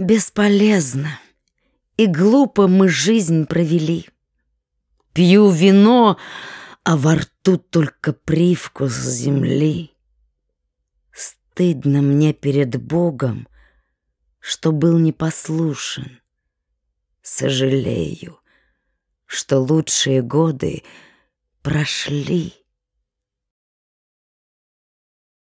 Бесполезно и глупо мы жизнь провели. Пью вино, а во рту только привкус земли. Стыдно мне перед Богом, что был непослушен. Сожалею, что лучшие годы прошли.